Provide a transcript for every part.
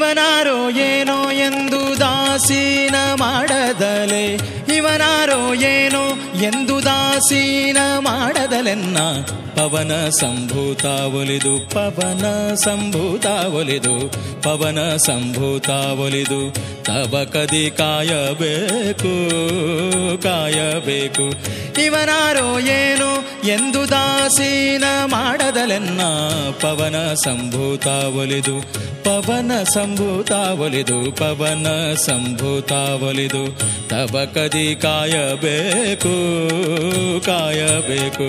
ಇವನಾರೋ ಏನೋ ಎಂದು ದಾಸೀನ ಮಾಡದಲೆ ಇವನಾರೋ ಏನೋ ಎಂದು ದಾಸೀನ ಮಾಡದಲೆನ್ನ ಪವನ ಸಂಭೂತ ಒಲಿದು, ಪವನ ಸಂಭೂತ ಒಲಿದು, ಪವನ ಸಂಭೂತ ಒಲಿದು, ತವ ಕದಿ ಕಾಯಬೇಕು ಕಾಯಬೇಕು. ಇವನಾರೋ ಏನು ಎಂದು ದಾಸೀನ ಮಾಡದಲೆನ್ನ ಪವನ ಸಂಭೂತ ಒಲಿದು, ಪವನ ಸಂಭೂತ ಒಲಿದು, ಪವನ ಸಂಭೂತ ಒಲಿದು, ತವ ಕದಿ ಕಾಯಬೇಕು ಕಾಯಬೇಕು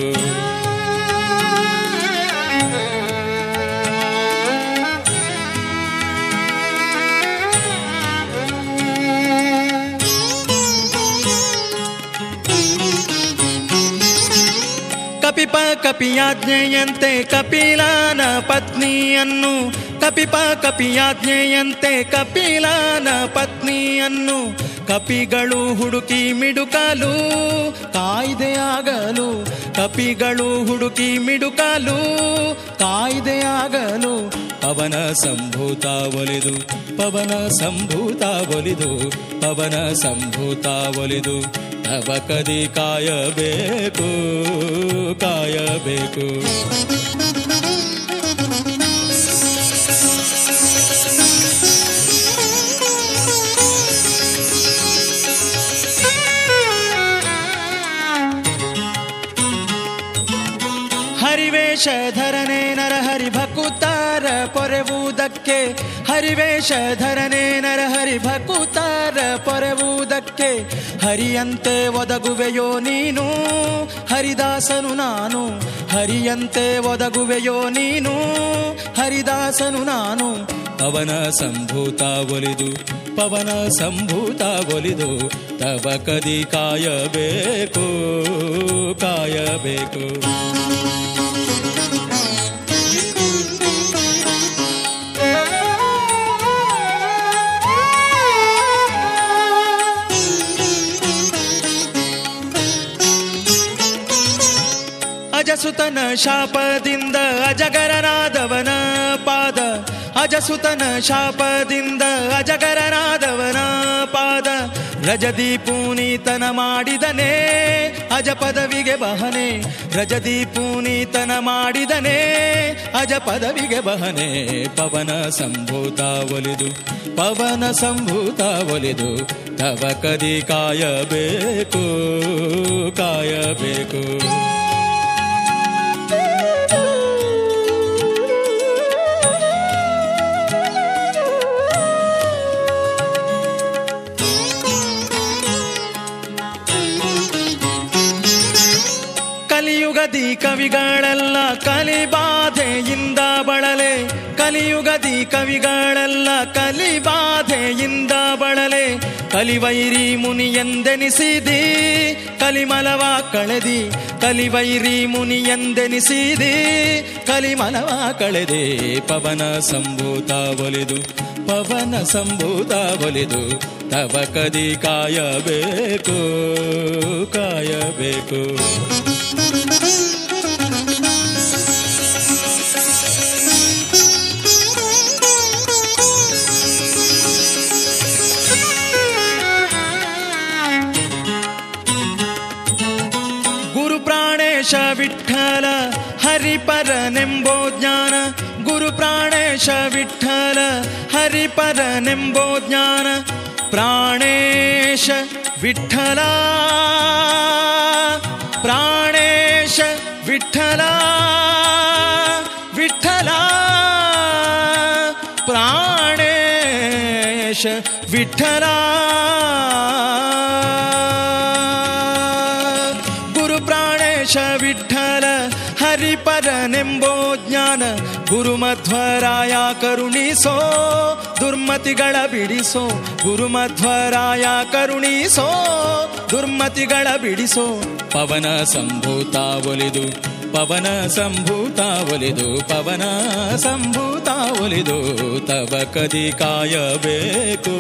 ಕಪಿಪ ಕಪಿಯಾಜ್ಞೆಯಂತೆ ಕಪಿಲಾನ ಪತ್ನಿಯನ್ನು ಕಪಿಪ ಕಪಿಯಾಜ್ಞೆಯಂತೆ ಕಪಿಲಾನ ಪತ್ನಿಯನ್ನು ಕಪಿಗಳು ಹುಡುಕಿ ಮಿಡುಕಲು, ಕಾಯ್ದೆಯಾಗಲು, ಕಪಿಗಳು ಹುಡುಕಿ ಮಿಡುಕಲು, ಕಾಯ್ದೆಯಾಗಲು, ಪವನ ಸಂಭೂತ ಒಲಿದು, ಪವನ ಸಂಭೂತ ಒಲಿದು, ಪವನ ಸಂಭೂತ ಒಲಿದು, ತವ ಕದಿ ಕಾಯಬೇಕು ಕಾಯಬೇಕು. ಹರಿವೇಷಧರನೇ ನರಹರಿ ಭಕುತಾರ ಪೊರೆವುದಕ್ಕೆ. ಹರಿವೇಷಧರನೇ ನರಹರಿ ಭಕುತಾರ ಪೊರೆವುದಕ್ಕೆ. ಹರಿಯಂತೆ ಒದಗುವೆಯೋ ನೀನು, ಹರಿದಾಸನು ನಾನು. ಹರಿಯಂತೆ ಒದಗುವೆಯೋ ನೀನು, ಹರಿದಾಸನು ನಾನು. ಪವನ ಸಂಭೂತ ಒಲಿದು, ಪವನ ಸಂಭೂತ ಒಲಿದು, ತವ ಕದಿ ಕಾಯಬೇಕು ಕಾಯಬೇಕು. ಅಜಸುತನ ಶಾಪದಿಂದ ಅಜಗರನಾದವನ ಪಾದ. ಅಜಸುತನ ಶಾಪದಿಂದ ಅಜಗರನಾದವನ ಪಾದ. ರಜದಿ ಪೂನೀತನ ಮಾಡಿದನೇ ಅಜ ಪದವಿಗೆ ಬಹನೆ. ರಜದಿ ಪೂನೀತನ ಮಾಡಿದನೇ ಅಜ ಪದವಿಗೆ ಬಹನೆ. ಪವನ ಸಂಭೂತ ಒಲಿದು, ಪವನ ಸಂಭೂತ ಒಲಿದು, ತವ ಕದಿ ಕಾಯಬೇಕು ಕಾಯಬೇಕು. ಕಲಿಯುಗದಿ ಕವಿಗಳೆಲ್ಲ ಕಲಿಬಾಧೆಯಿಂದ ಬಳಲೆ. ಕಲಿಯುಗದಿ ಕವಿಗಳೆಲ್ಲ ಕಲಿಬಾಧೆಯಿಂದ ಬಳಲೆ. ಕಲಿವೈರಿ ಮುನಿಯೆಂದೆನಿಸಿದಿ ಕಲಿಮಲವ ಕಳೆದಿ. ಕಲಿವೈರಿ ಮುನಿಯೆಂದೆನಿಸಿದಿ ಕಲಿಮಲವ ಕಳೆದೆ. ಪವನ ಸಂಭೂತ ಒಲಿದು, ಪವನ ಸಂಭೂತ ಒಲಿದು. ತವ ಕದಿ ಕಾಯಬೇಕು ಕಾಯಬೇಕು. विठ्ठल हरि पर निम्बो ज्ञान गुरु प्राणेश विठ्ठल हरि पर निम्बो ज्ञान प्राणेश विट्ठला प्राणेश विठ्ठला विठ्ठला प्राणेष विठ्ठला ಹರಿಪರನೆಂಬೋ ಜ್ಞಾನ ಗುರುಮಧ್ವರಾಯ ಕರುಣಿಸೋ, ದುರ್ಮತಿಗಳ ಬಿಡಿಸೋ, ಗುರುಮಧ್ವರಾಯ ಕರುಣಿಸೋ, ದುರ್ಮತಿಗಳ ಬಿಡಿಸೋ. ಪವನ ಸಂಭೂತ ಒಲಿದು, ಪವನ ಸಂಭೂತ ಒಲಿದು, ಪವನ ಸಂಭೂತ ಒಲಿದು, ತವ ಕದಿ ಕಾಯಬೇಕು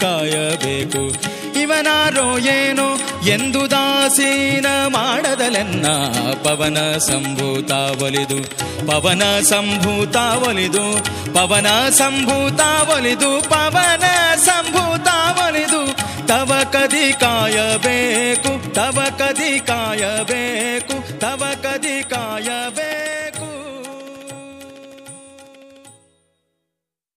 ಕಾಯಬೇಕು. ಇವನಾರೋ ಏನೋ ಎಂದು ದಾಸೀನ ಮಾಡದಲೆನ್ನ ಪವನ ಸಂಭೂತ ಒಲಿದು ಪವನ ಸಂಭೂತ ಒಲಿದು ಪವನ ಸಂಭೂತ ಒಲಿದು ಪವನ ಸಂಭೂತ ಒಲಿದು ತವ ಕದಿ ಕಾಯಬೇಕು, ತವ ಕದಿ ಕಾಯಬೇಕು.